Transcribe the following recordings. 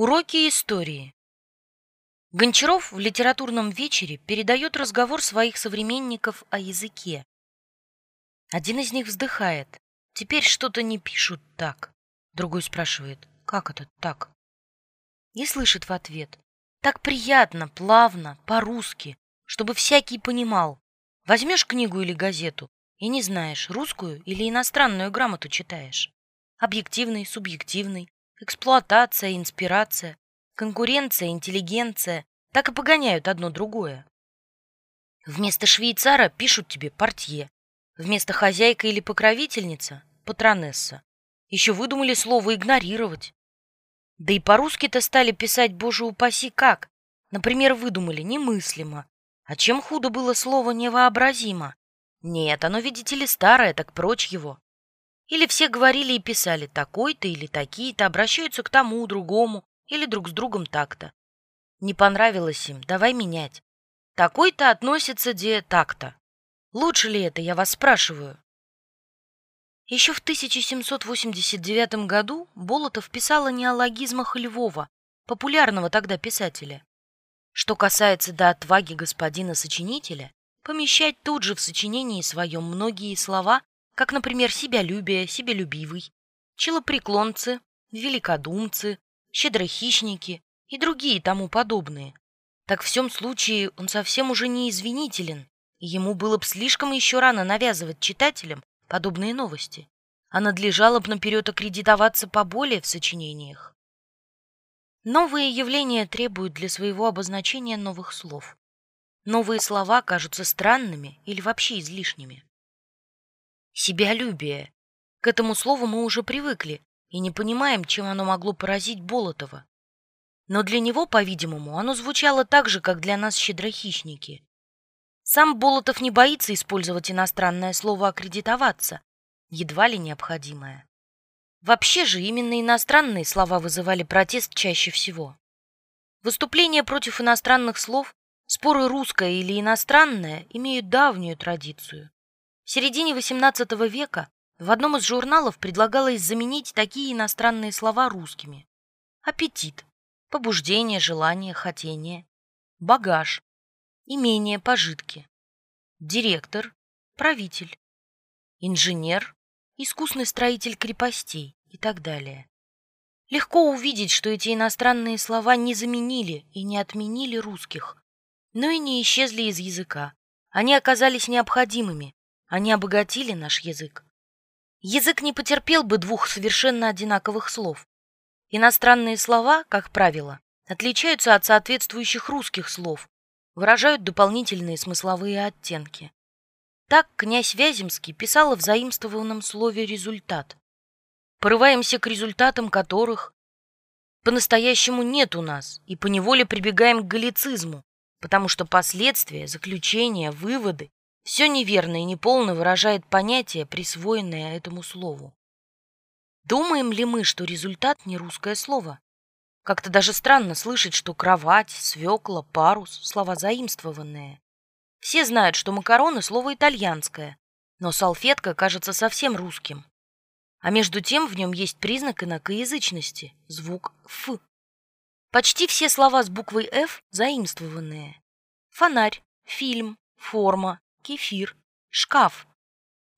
Уроки истории. Гончаров в литературном вечере передает разговор своих современников о языке. Один из них вздыхает. Теперь что-то не пишут так. Другой спрашивает, как это так? И слышит в ответ. Так приятно, плавно, по-русски, чтобы всякий понимал. Возьмешь книгу или газету и не знаешь, русскую или иностранную грамоту читаешь. Объективный, субъективный, эксплуатация, инспирация, конкуренция, интеллигенция так и погоняют одно другое. Вместо швейцара пишут тебе портье, вместо хозяйка или покровительница – патронесса. Еще выдумали слово «игнорировать». Да и по-русски-то стали писать, боже упаси, как. Например, выдумали «немыслимо». А чем худо было слово «невообразимо»? Нет, оно, видите ли, старое, так прочь его. Или все говорили и писали такой-то или такие-то, обращаются к тому, другому, или друг с другом так-то. Не понравилось им, давай менять. Такой-то относится де так-то. Лучше ли это, я вас спрашиваю? Еще в 1789 году Болотов писал о неологизмах Львова, популярного тогда писателя. Что касается до отваги господина-сочинителя, помещать тут же в сочинении своем многие слова, как, например, себялюбие, себялюбивый, челопреклонцы, великодумцы, щедрохищники и другие тому подобные. Так в всем случае он совсем уже не извинителен, и ему было бы слишком еще рано навязывать читателям подобные новости, а надлежало бы наперед аккредитоваться поболее в сочинениях. Новые явления требуют для своего обозначения новых слов. Новые слова кажутся странными или вообще излишними. Себялюбие. К этому слову мы уже привыкли и не понимаем, чем оно могло поразить Болотова. Но для него, по-видимому, оно звучало так же, как для нас щедрохищники. Сам Болотов не боится использовать иностранное слово «аккредитоваться», едва ли необходимое. Вообще же именно иностранные слова вызывали протест чаще всего. Выступления против иностранных слов, споры русское или иностранное имеют давнюю традицию. В середине XVIII века в одном из журналов предлагалось заменить такие иностранные слова русскими. Аппетит, побуждение, желание, хотение, багаж, имение, пожитки, директор, правитель, инженер, искусный строитель крепостей и так далее. Легко увидеть, что эти иностранные слова не заменили и не отменили русских, но и не исчезли из языка. Они оказались необходимыми, они обогатили наш язык. Язык не потерпел бы двух совершенно одинаковых слов. Иностранные слова, как правило, отличаются от соответствующих русских слов, выражают дополнительные смысловые оттенки. Так князь Вяземский писал в заимствованном слове «результат». Порываемся к результатам которых по-настоящему нет у нас, и поневоле прибегаем к галлицизму, потому что последствия, заключения, выводы все неверно и неполно выражает понятие, присвоенное этому слову. Думаем ли мы, что результат не русское слово? Как-то даже странно слышать, что кровать, свекла, парус — слова заимствованные. Все знают, что макароны — слово итальянское, но салфетка кажется совсем русским. А между тем в нем есть признак инакоязычности — звук «ф». Почти все слова с буквой «ф» заимствованные. Фонарь, фильм, форма, кефир, шкаф.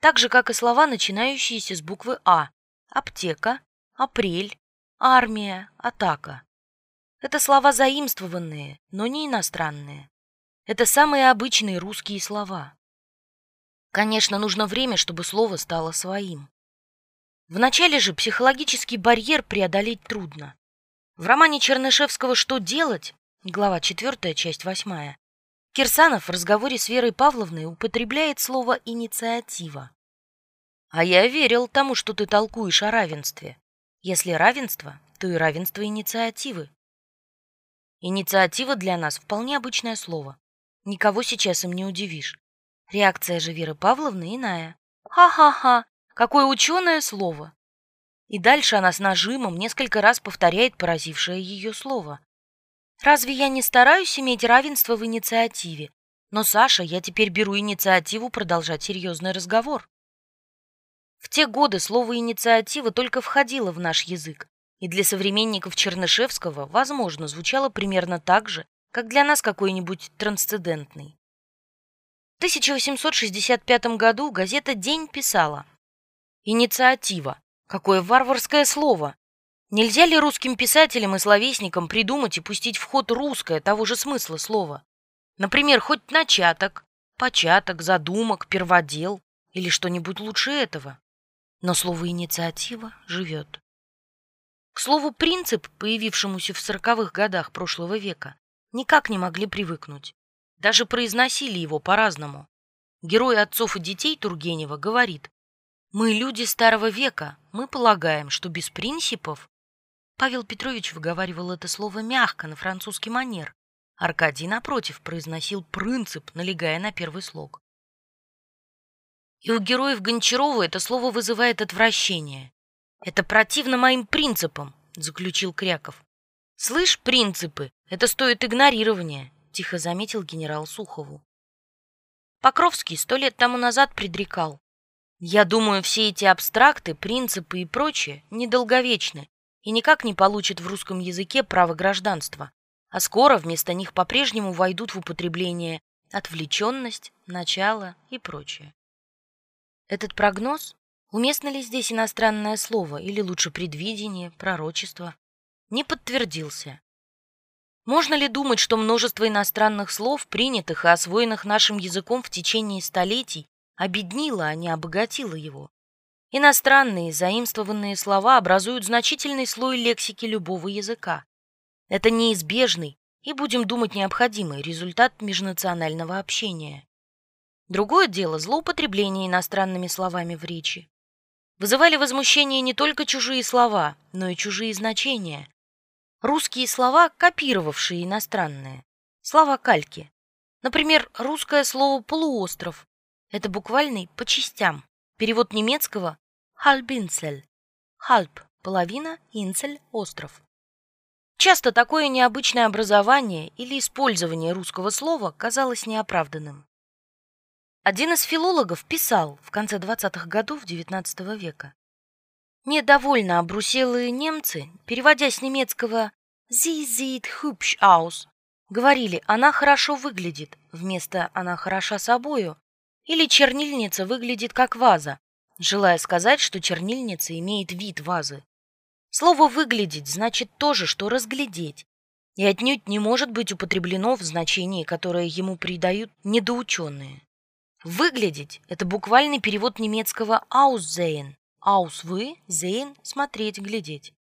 Так же, как и слова, начинающиеся с буквы А. Аптека, апрель, армия, атака. Это слова заимствованные, но не иностранные. Это самые обычные русские слова. Конечно, нужно время, чтобы слово стало своим. Вначале же психологический барьер преодолеть трудно. В романе Чернышевского «Что делать?» глава 4, часть 8, Кирсанов в разговоре с Верой Павловной употребляет слово «инициатива». А я верил тому, что ты толкуешь о равенстве. Если равенство, то и равенство инициативы. Инициатива для нас вполне обычное слово. Никого сейчас им не удивишь. Реакция же Веры Павловны иная. Ха-ха-ха, какое ученое слово. И дальше она с нажимом несколько раз повторяет поразившее ее слово. Разве я не стараюсь иметь равенство в инициативе? Но, Саша, я теперь беру инициативу продолжать серьезный разговор. В те годы слово «инициатива» только входило в наш язык, и для современников Чернышевского, возможно, звучало примерно так же, как для нас какой-нибудь трансцендентный. В 1865 году газета «День» писала «Инициатива. Какое варварское слово! Нельзя ли русским писателям и словесникам придумать и пустить в ход русское того же смысла слова? Например, хоть начаток, початок, задумок, перводел или что-нибудь лучше этого. Но слово «инициатива» живет. К слову, принцип, появившемуся в сороковых годах прошлого века, никак не могли привыкнуть. Даже произносили его по-разному. Герой отцов и детей Тургенева говорит, «Мы люди старого века, мы полагаем, что без принципов...» Павел Петрович выговаривал это слово мягко, на французский манер. Аркадий, напротив, произносил принцип, налегая на первый слог. И у героев Гончарова это слово вызывает отвращение. Это противно моим принципам, заключил Кряков. Слышь, принципы, это стоит игнорирования, тихо заметил генерал Сухову. Покровский сто лет тому назад предрекал. Я думаю, все эти абстракты, принципы и прочее недолговечны и никак не получат в русском языке право гражданства, а скоро вместо них по-прежнему войдут в употребление отвлеченность, начало и прочее. Этот прогноз Уместно ли здесь иностранное слово или лучше предвидение, пророчество? Не подтвердился. Можно ли думать, что множество иностранных слов, принятых и освоенных нашим языком в течение столетий, обеднило, а не обогатило его? Иностранные, заимствованные слова образуют значительный слой лексики любого языка. Это неизбежный и, будем думать, необходимый результат межнационального общения. Другое дело – злоупотребление иностранными словами в речи. Вызывали возмущение не только чужие слова, но и чужие значения. Русские слова, копировавшие иностранные. Слова кальки. Например, русское слово «полуостров» — это буквальный «по частям». Перевод немецкого «halbinzel» — «halb» — половина, «инцель» — остров. Часто такое необычное образование или использование русского слова казалось неоправданным. Один из филологов писал в конце 20-х годов XIX века. Недовольно обруселые немцы, переводя с немецкого «Sie sieht hübsch aus», говорили «она хорошо выглядит» вместо «она хороша собою» или «чернильница выглядит как ваза», желая сказать, что чернильница имеет вид вазы. Слово «выглядеть» значит то же, что «разглядеть», и отнюдь не может быть употреблено в значении, которое ему придают недоученные. Выглядеть – это буквальный перевод немецкого «aussehen». «Aus» – вы, «sehen» – смотреть, глядеть.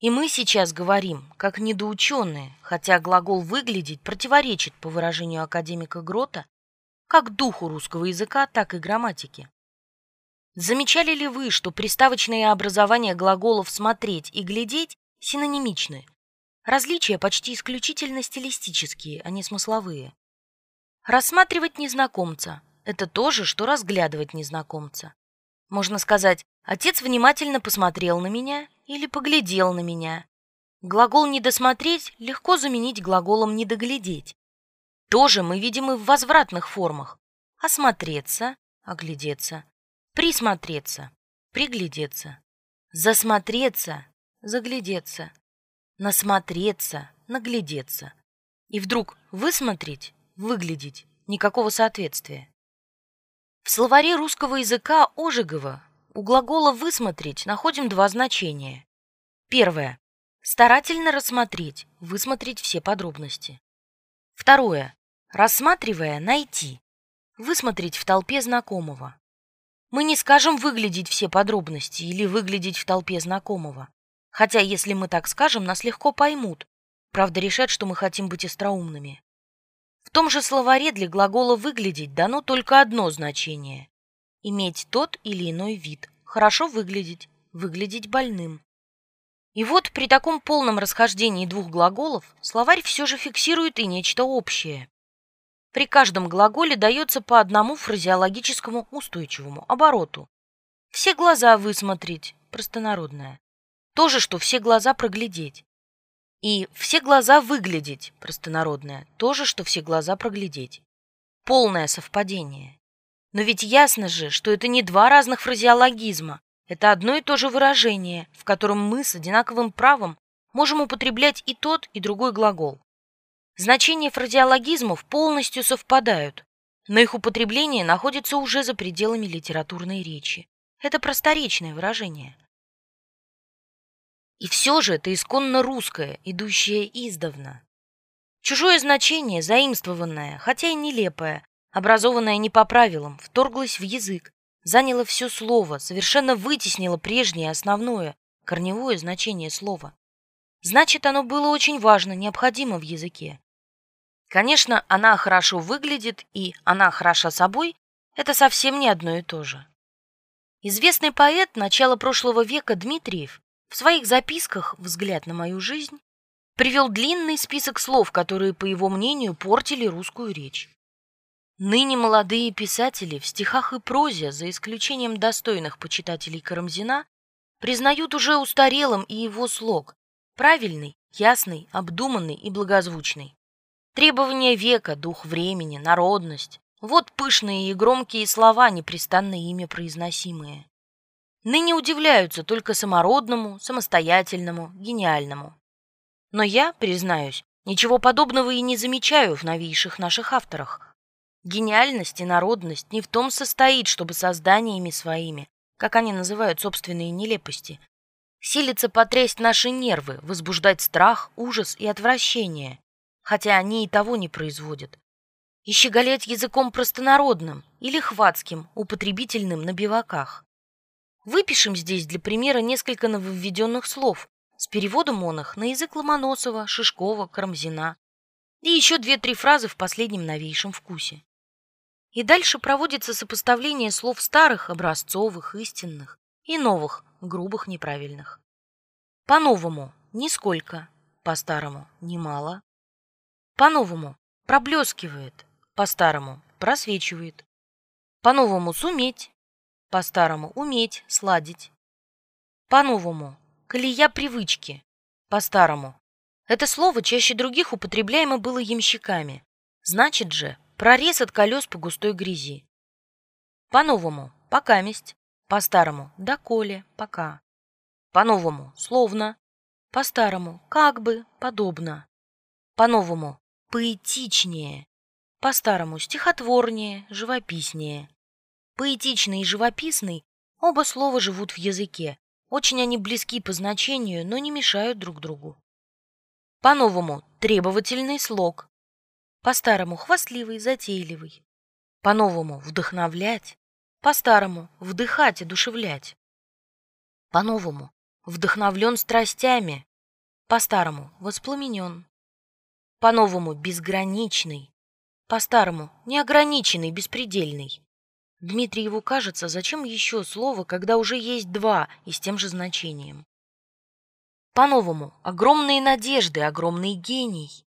И мы сейчас говорим, как недоученные, хотя глагол «выглядеть» противоречит, по выражению академика Грота, как духу русского языка, так и грамматике. Замечали ли вы, что приставочные образования глаголов «смотреть» и «глядеть» синонимичны? Различия почти исключительно стилистические, а не смысловые. Рассматривать незнакомца это то же, что разглядывать незнакомца. Можно сказать, отец внимательно посмотрел на меня или поглядел на меня. Глагол «недосмотреть» легко заменить глаголом «недоглядеть». Тоже мы видим и в возвратных формах. Осмотреться, оглядеться, присмотреться, приглядеться, засмотреться, заглядеться, насмотреться, наглядеться. И вдруг высмотреть, выглядеть, никакого соответствия. В словаре русского языка Ожегова у глагола «высмотреть» находим два значения. Первое. Старательно рассмотреть, высмотреть все подробности. Второе. Рассматривая, найти, высмотреть в толпе знакомого. Мы не скажем выглядеть все подробности или выглядеть в толпе знакомого. Хотя, если мы так скажем, нас легко поймут. Правда, решат, что мы хотим быть остроумными. В том же словаре для глагола «выглядеть» дано только одно значение – иметь тот или иной вид, хорошо выглядеть, выглядеть больным. И вот при таком полном расхождении двух глаголов словарь все же фиксирует и нечто общее. При каждом глаголе дается по одному фразеологическому устойчивому обороту. Все глаза высмотреть, простонародное. То же, что все глаза проглядеть. И все глаза выглядеть, простонародное, тоже, что все глаза проглядеть. Полное совпадение. Но ведь ясно же, что это не два разных фразеологизма. Это одно и то же выражение, в котором мы с одинаковым правом можем употреблять и тот, и другой глагол. Значения фразеологизмов полностью совпадают, но их употребление находится уже за пределами литературной речи. Это просторечное выражение. И все же это исконно русское, идущее издавна. Чужое значение, заимствованное, хотя и нелепое, образованное не по правилам, вторглось в язык, заняло все слово, совершенно вытеснило прежнее основное, корневое значение слова. Значит, оно было очень важно, необходимо в языке. Конечно, она хорошо выглядит и она хороша собой – это совсем не одно и то же. Известный поэт начала прошлого века Дмитриев в своих записках «Взгляд на мою жизнь» привел длинный список слов, которые, по его мнению, портили русскую речь. Ныне молодые писатели в стихах и прозе, за исключением достойных почитателей Карамзина, признают уже устарелым и его слог – правильный, ясный, обдуманный и благозвучный. Требования века, дух времени, народность. Вот пышные и громкие слова, непрестанно ими произносимые. Ныне удивляются только самородному, самостоятельному, гениальному. Но я, признаюсь, ничего подобного и не замечаю в новейших наших авторах. Гениальность и народность не в том состоит, чтобы созданиями своими, как они называют собственные нелепости, силится потрясть наши нервы, возбуждать страх, ужас и отвращение, хотя они и того не производят. И щеголять языком простонародным или хватским, употребительным на биваках. Выпишем здесь для примера несколько нововведенных слов с переводом он их на язык Ломоносова, Шишкова, Карамзина и еще две-три фразы в последнем новейшем вкусе. И дальше проводится сопоставление слов старых, образцовых, истинных и новых, грубых, неправильных. По-новому – нисколько, по-старому – немало, по-новому. Проблескивает, по-старому. Просвечивает. По-новому суметь, по-старому уметь, сладить. По-новому. Колея привычки, по-старому. Это слово чаще других употребляемо было ямщиками. Значит же, прорез от колес по густой грязи. По-новому. Покаместь, по-старому. Доколе, пока. По-новому. Словно, по-старому. Как бы, подобно. По-новому поэтичнее, по-старому стихотворнее, живописнее. Поэтичный и живописный – оба слова живут в языке. Очень они близки по значению, но не мешают друг другу. По-новому – требовательный слог. По-старому – хвастливый, затейливый. По-новому – вдохновлять. По-старому – вдыхать, одушевлять. По-новому – вдохновлен страстями. По-старому – воспламенен. По-новому безграничный, по-старому неограниченный, беспредельный. Дмитриеву кажется, зачем еще слово, когда уже есть два и с тем же значением. По-новому огромные надежды, огромный гений.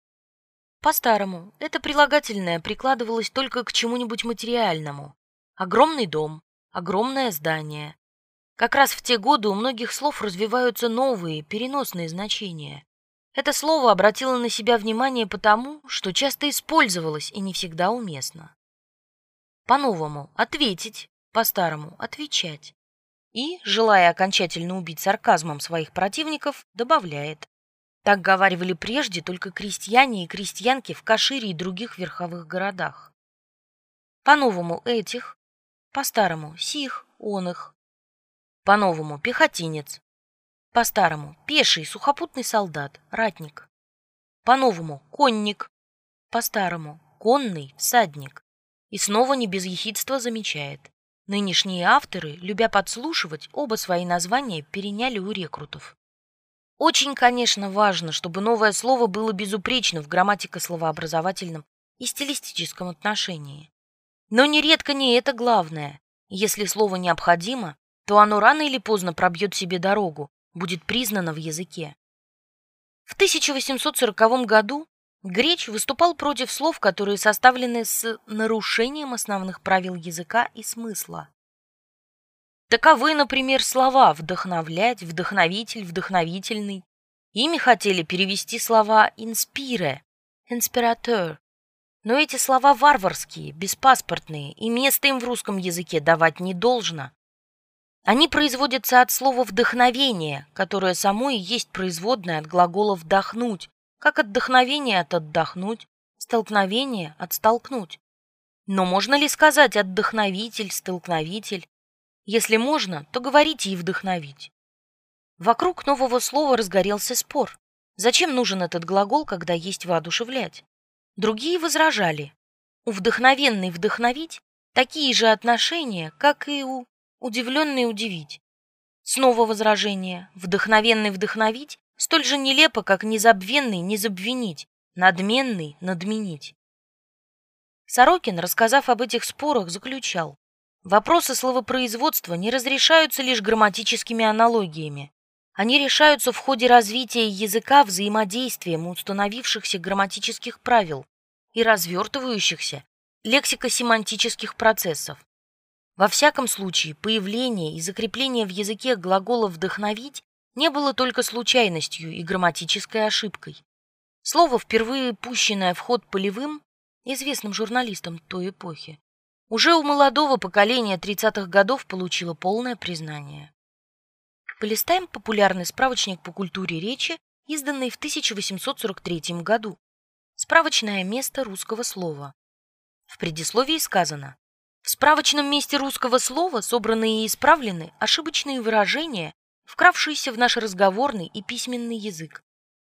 По-старому это прилагательное прикладывалось только к чему-нибудь материальному. Огромный дом, огромное здание. Как раз в те годы у многих слов развиваются новые, переносные значения. Это слово обратило на себя внимание потому, что часто использовалось и не всегда уместно. По-новому ответить, по-старому отвечать. И, желая окончательно убить сарказмом своих противников, добавляет. Так говаривали прежде только крестьяне и крестьянки в Кашире и других верховых городах. По-новому этих, по-старому сих, он их. По-новому пехотинец, по-старому – пеший сухопутный солдат, ратник. По-новому – конник. По-старому – конный всадник. И снова не без ехидства замечает. Нынешние авторы, любя подслушивать, оба свои названия переняли у рекрутов. Очень, конечно, важно, чтобы новое слово было безупречно в грамматико-словообразовательном и стилистическом отношении. Но нередко не это главное. Если слово необходимо, то оно рано или поздно пробьет себе дорогу, будет признана в языке. В 1840 году Греч выступал против слов, которые составлены с нарушением основных правил языка и смысла. Таковы, например, слова «вдохновлять», «вдохновитель», «вдохновительный». Ими хотели перевести слова «inspire», «inspirateur». Но эти слова варварские, беспаспортные, и место им в русском языке давать не должно. Они производятся от слова «вдохновение», которое само и есть производное от глагола «вдохнуть», как отдохновение от «отдохнуть», столкновение от «столкнуть». Но можно ли сказать «отдохновитель», «столкновитель»? Если можно, то говорите и «вдохновить». Вокруг нового слова разгорелся спор. Зачем нужен этот глагол, когда есть «воодушевлять»? Другие возражали. У вдохновенный «вдохновить» такие же отношения, как и у удивленный удивить. Снова возражение. Вдохновенный вдохновить столь же нелепо, как незабвенный незабвенить, надменный надменить. Сорокин, рассказав об этих спорах, заключал. Вопросы словопроизводства не разрешаются лишь грамматическими аналогиями. Они решаются в ходе развития языка взаимодействием установившихся грамматических правил и развертывающихся лексико-семантических процессов. Во всяком случае, появление и закрепление в языке глагола «вдохновить» не было только случайностью и грамматической ошибкой. Слово, впервые пущенное в ход полевым, известным журналистом той эпохи, уже у молодого поколения 30-х годов получило полное признание. Полистаем популярный справочник по культуре речи, изданный в 1843 году. Справочное место русского слова. В предисловии сказано в справочном месте русского слова собраны и исправлены ошибочные выражения, вкравшиеся в наш разговорный и письменный язык.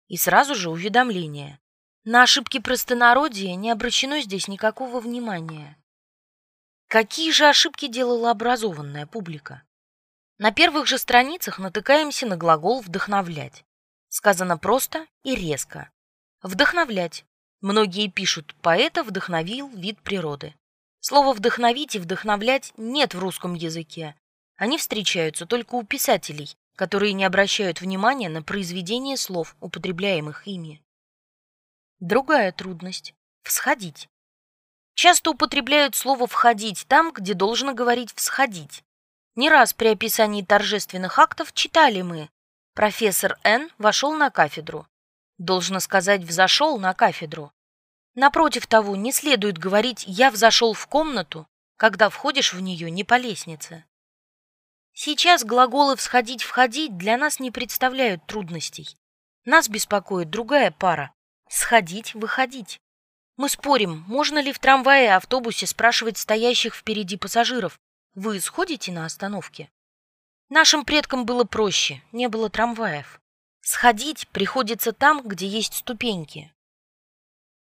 И сразу же уведомление. На ошибки простонародия не обращено здесь никакого внимания. Какие же ошибки делала образованная публика? На первых же страницах натыкаемся на глагол «вдохновлять». Сказано просто и резко. Вдохновлять. Многие пишут «поэта вдохновил вид природы». Слова «вдохновить» и «вдохновлять» нет в русском языке. Они встречаются только у писателей, которые не обращают внимания на произведение слов, употребляемых ими. Другая трудность – всходить. Часто употребляют слово «входить» там, где должно говорить «всходить». Не раз при описании торжественных актов читали мы «Профессор Н. вошел на кафедру». Должно сказать «взошел на кафедру». Напротив того, не следует говорить «я взошел в комнату», когда входишь в нее не по лестнице. Сейчас глаголы «всходить», «входить» для нас не представляют трудностей. Нас беспокоит другая пара – «сходить», «выходить». Мы спорим, можно ли в трамвае и автобусе спрашивать стоящих впереди пассажиров «Вы сходите на остановке?» Нашим предкам было проще, не было трамваев. Сходить приходится там, где есть ступеньки.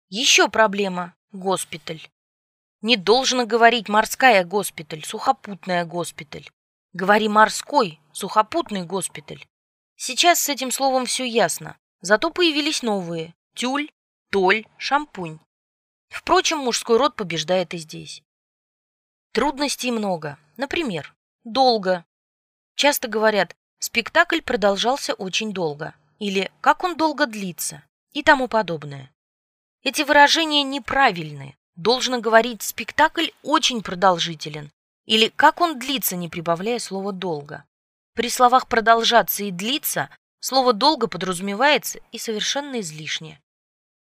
Еще проблема – госпиталь. Не должно говорить морская госпиталь, сухопутная госпиталь. Говори морской, сухопутный госпиталь. Сейчас с этим словом все ясно, зато появились новые – тюль, толь, шампунь. Впрочем, мужской род побеждает и здесь. Трудностей много. Например, долго. Часто говорят, спектакль продолжался очень долго. Или как он долго длится. И тому подобное. Эти выражения неправильны. Должно говорить «спектакль очень продолжителен» или «как он длится», не прибавляя слова «долго». При словах «продолжаться» и «длиться» слово «долго» подразумевается и совершенно излишне.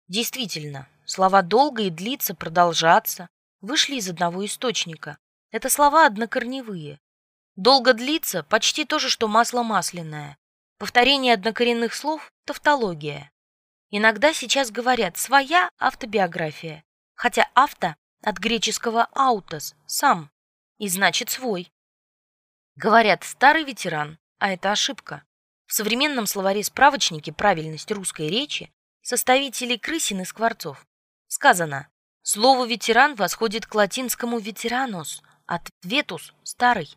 Действительно, слова «долго» и «длиться», «продолжаться» вышли из одного источника. Это слова однокорневые. «Долго длится» почти то же, что масло масляное. Повторение однокоренных слов – тавтология. Иногда сейчас говорят «своя автобиография», хотя «авто» от греческого «аутос» – «сам», и значит «свой». Говорят «старый ветеран», а это ошибка. В современном словаре-справочнике «Правильность русской речи» составителей Крысин и Скворцов сказано «Слово «ветеран» восходит к латинскому «ветеранус», от «ветус» – «старый»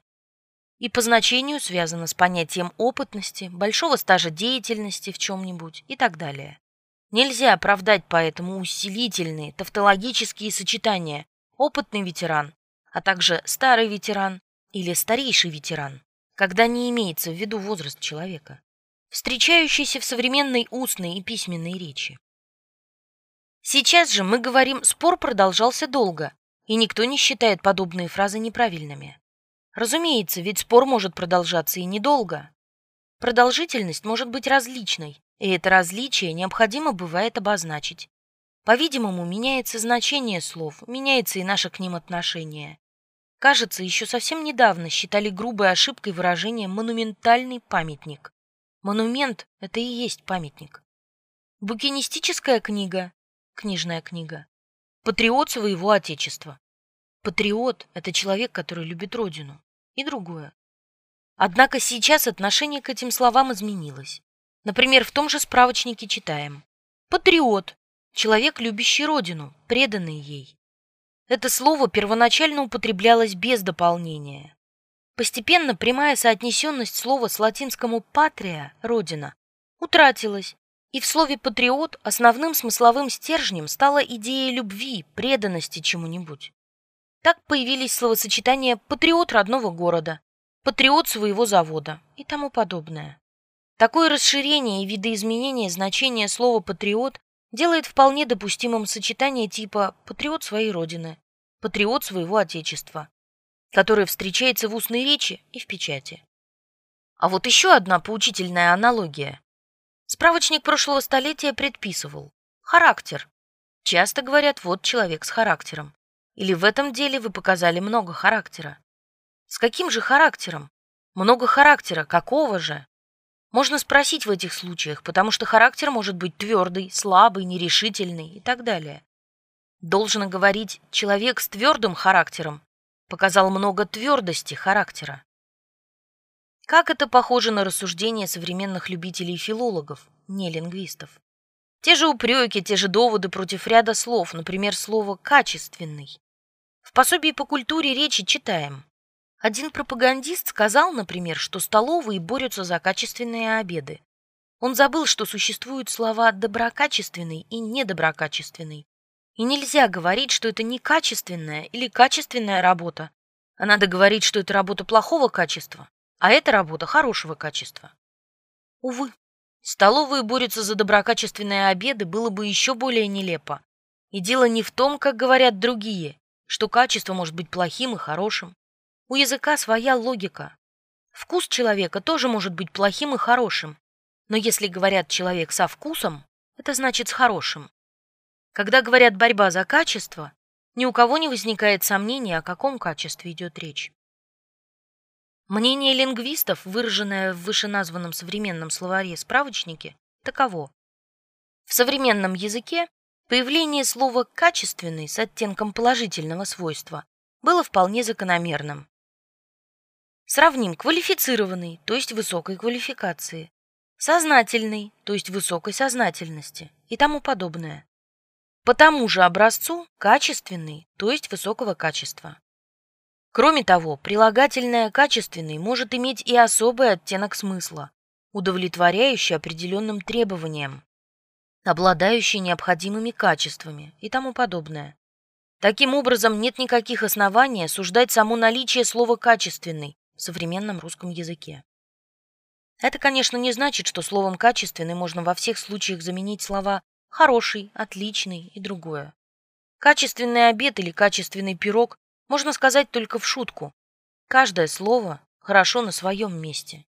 и по значению связано с понятием опытности, большого стажа деятельности в чем-нибудь и так далее. Нельзя оправдать поэтому усилительные тавтологические сочетания «опытный ветеран», а также «старый ветеран» или «старейший ветеран», когда не имеется в виду возраст человека, встречающийся в современной устной и письменной речи. Сейчас же мы говорим «спор продолжался долго», и никто не считает подобные фразы неправильными. Разумеется, ведь спор может продолжаться и недолго. Продолжительность может быть различной, и это различие необходимо бывает обозначить. По-видимому, меняется значение слов, меняется и наше к ним отношение. Кажется, еще совсем недавно считали грубой ошибкой выражение «монументальный памятник». Монумент — это и есть памятник. Букинистическая книга — книжная книга. Патриот своего отечества. Патриот — это человек, который любит родину. И другое. Однако сейчас отношение к этим словам изменилось. Например, в том же справочнике читаем. Патриот — человек, любящий родину, преданный ей. Это слово первоначально употреблялось без дополнения. Постепенно прямая соотнесенность слова с латинскому «патрия» — «родина» утратилась, и в слове «патриот» основным смысловым стержнем стала идея любви, преданности чему-нибудь. Так появились словосочетания «патриот родного города», «патриот своего завода» и тому подобное. Такое расширение и видоизменение значения слова «патриот» делает вполне допустимым сочетание типа «патриот своей родины», «патриот своего отечества», которое встречается в устной речи и в печати. А вот еще одна поучительная аналогия. Справочник прошлого столетия предписывал «характер». Часто говорят «вот человек с характером». Или в этом деле вы показали много характера. С каким же характером? Много характера, какого же? Можно спросить в этих случаях, потому что характер может быть твердый, слабый, нерешительный и так далее. Должно говорить, человек с твердым характером показал много твердости характера. Как это похоже на рассуждения современных любителей филологов, не лингвистов. Те же упреки, те же доводы против ряда слов, например, слово «качественный». В пособии по культуре речи читаем. Один пропагандист сказал, например, что столовые борются за качественные обеды. Он забыл, что существуют слова «доброкачественный» и «недоброкачественный». И нельзя говорить, что это некачественная или качественная работа, а надо говорить, что это работа плохого качества, а это работа хорошего качества. Увы, столовые борются за доброкачественные обеды было бы еще более нелепо. И дело не в том, как говорят другие, что качество может быть плохим и хорошим. У языка своя логика. Вкус человека тоже может быть плохим и хорошим. Но если говорят «человек со вкусом», это значит «с хорошим». Когда говорят «борьба за качество», ни у кого не возникает сомнения, о каком качестве идет речь. Мнение лингвистов, выраженное в вышеназванном современном словаре-справочнике, таково. В современном языке появление слова «качественный» с оттенком положительного свойства было вполне закономерным. Сравним квалифицированный, то есть высокой квалификации, сознательный, то есть высокой сознательности и тому подобное. По тому же образцу качественный, то есть высокого качества. Кроме того, прилагательное «качественный» может иметь и особый оттенок смысла, удовлетворяющий определенным требованиям, обладающий необходимыми качествами и тому подобное. Таким образом, нет никаких оснований осуждать само наличие слова «качественный», в современном русском языке. Это, конечно, не значит, что словом «качественный» можно во всех случаях заменить слова «хороший», «отличный» и другое. Качественный обед или качественный пирог можно сказать только в шутку. Каждое слово хорошо на своем месте.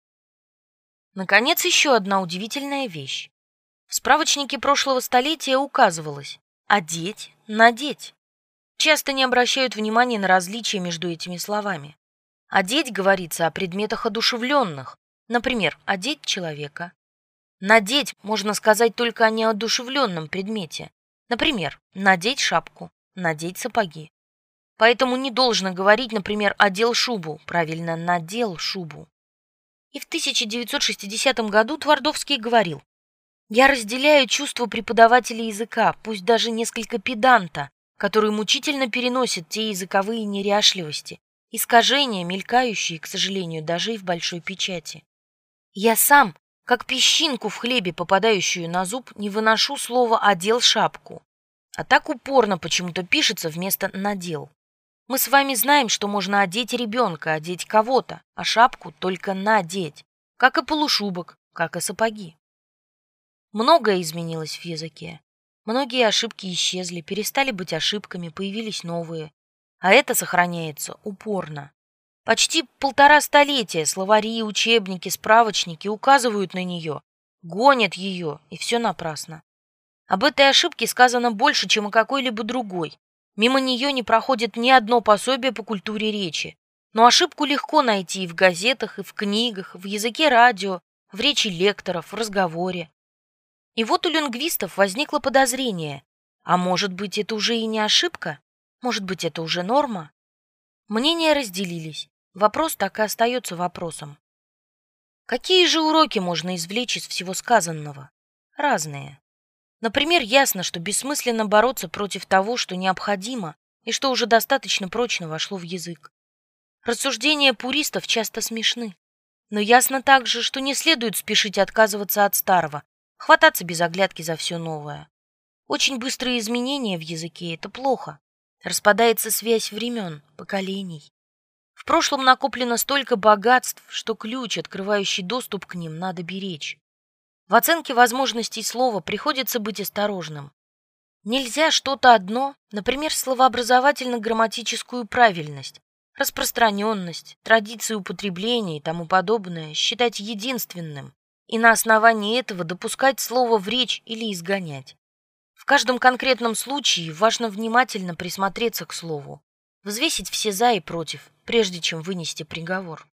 Наконец, еще одна удивительная вещь. В справочнике прошлого столетия указывалось «одеть», «надеть». Часто не обращают внимания на различия между этими словами. Одеть говорится о предметах одушевленных, например, одеть человека. Надеть можно сказать только о неодушевленном предмете, например, надеть шапку, надеть сапоги. Поэтому не должно говорить, например, одел шубу, правильно, надел шубу. И в 1960 году Твардовский говорил, «Я разделяю чувство преподавателя языка, пусть даже несколько педанта, который мучительно переносит те языковые неряшливости, искажения, мелькающие, к сожалению, даже и в большой печати. Я сам, как песчинку в хлебе, попадающую на зуб, не выношу слово «одел шапку», а так упорно почему-то пишется вместо «надел». Мы с вами знаем, что можно одеть ребенка, одеть кого-то, а шапку только надеть, как и полушубок, как и сапоги. Многое изменилось в языке. Многие ошибки исчезли, перестали быть ошибками, появились новые а это сохраняется упорно. Почти полтора столетия словари, учебники, справочники указывают на нее, гонят ее, и все напрасно. Об этой ошибке сказано больше, чем о какой-либо другой, Мимо нее не проходит ни одно пособие по культуре речи, но ошибку легко найти и в газетах, и в книгах, в языке радио, в речи лекторов, в разговоре. И вот у лингвистов возникло подозрение. А может быть, это уже и не ошибка? Может быть, это уже норма? Мнения разделились. Вопрос так и остается вопросом. Какие же уроки можно извлечь из всего сказанного? Разные. Например, ясно, что бессмысленно бороться против того, что необходимо и что уже достаточно прочно вошло в язык. Рассуждения пуристов часто смешны. Но ясно также, что не следует спешить отказываться от старого, хвататься без оглядки за все новое. Очень быстрые изменения в языке — это плохо. Распадается связь времен, поколений. В прошлом накоплено столько богатств, что ключ, открывающий доступ к ним, надо беречь. В оценке возможностей слова приходится быть осторожным. Нельзя что-то одно, например, словообразовательно-грамматическую правильность, распространенность, традиции употребления и тому подобное считать единственным и на основании этого допускать слово в речь или изгонять. В каждом конкретном случае важно внимательно присмотреться к слову, взвесить все «за» и «против», прежде чем вынести приговор.